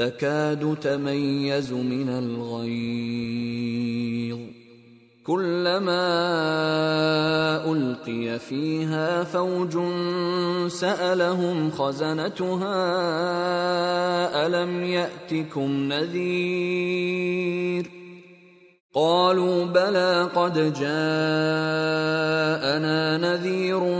تكاد تميز من الغيظ. كلما ألقي فيها فوج سألهم خزنتها ألم يأتكم نذير؟ قالوا بلى قد جاءنا نذير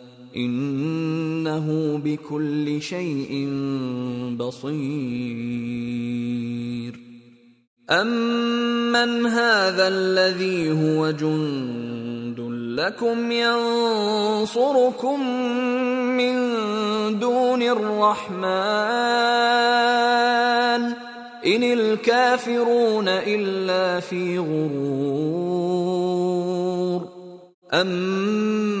إنه بكل شيء بصير. أمن هذا الذي هو جند لكم ينصركم من دون الرحمن ان الكافرون الا في غرور. امن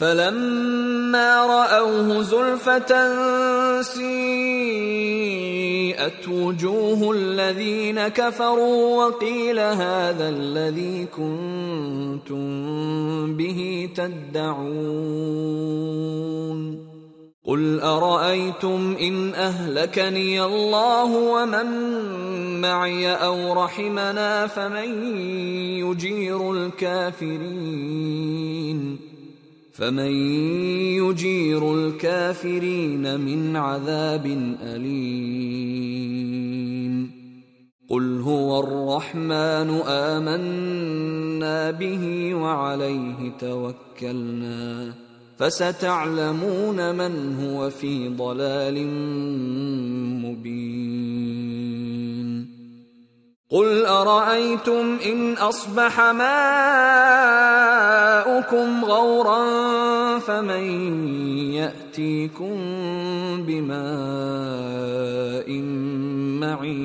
فلما رأوه زلفة سيئت وجوه الذين كفروا وقيل هذا الذي كنتم به تدعون قل أرأيتم إن أهلكني الله ومن معي أو رحمنا فمن يجير الكافرين فمن يجير الكافرين من عذاب أليم. قل هو الرحمن آمنا به وعليه توكلنا. فستعلمون من هو في ضلال مبين. قل أرأيتم إن أصبح ماؤكم لكم غورا فمن يأتيكم بماء معين.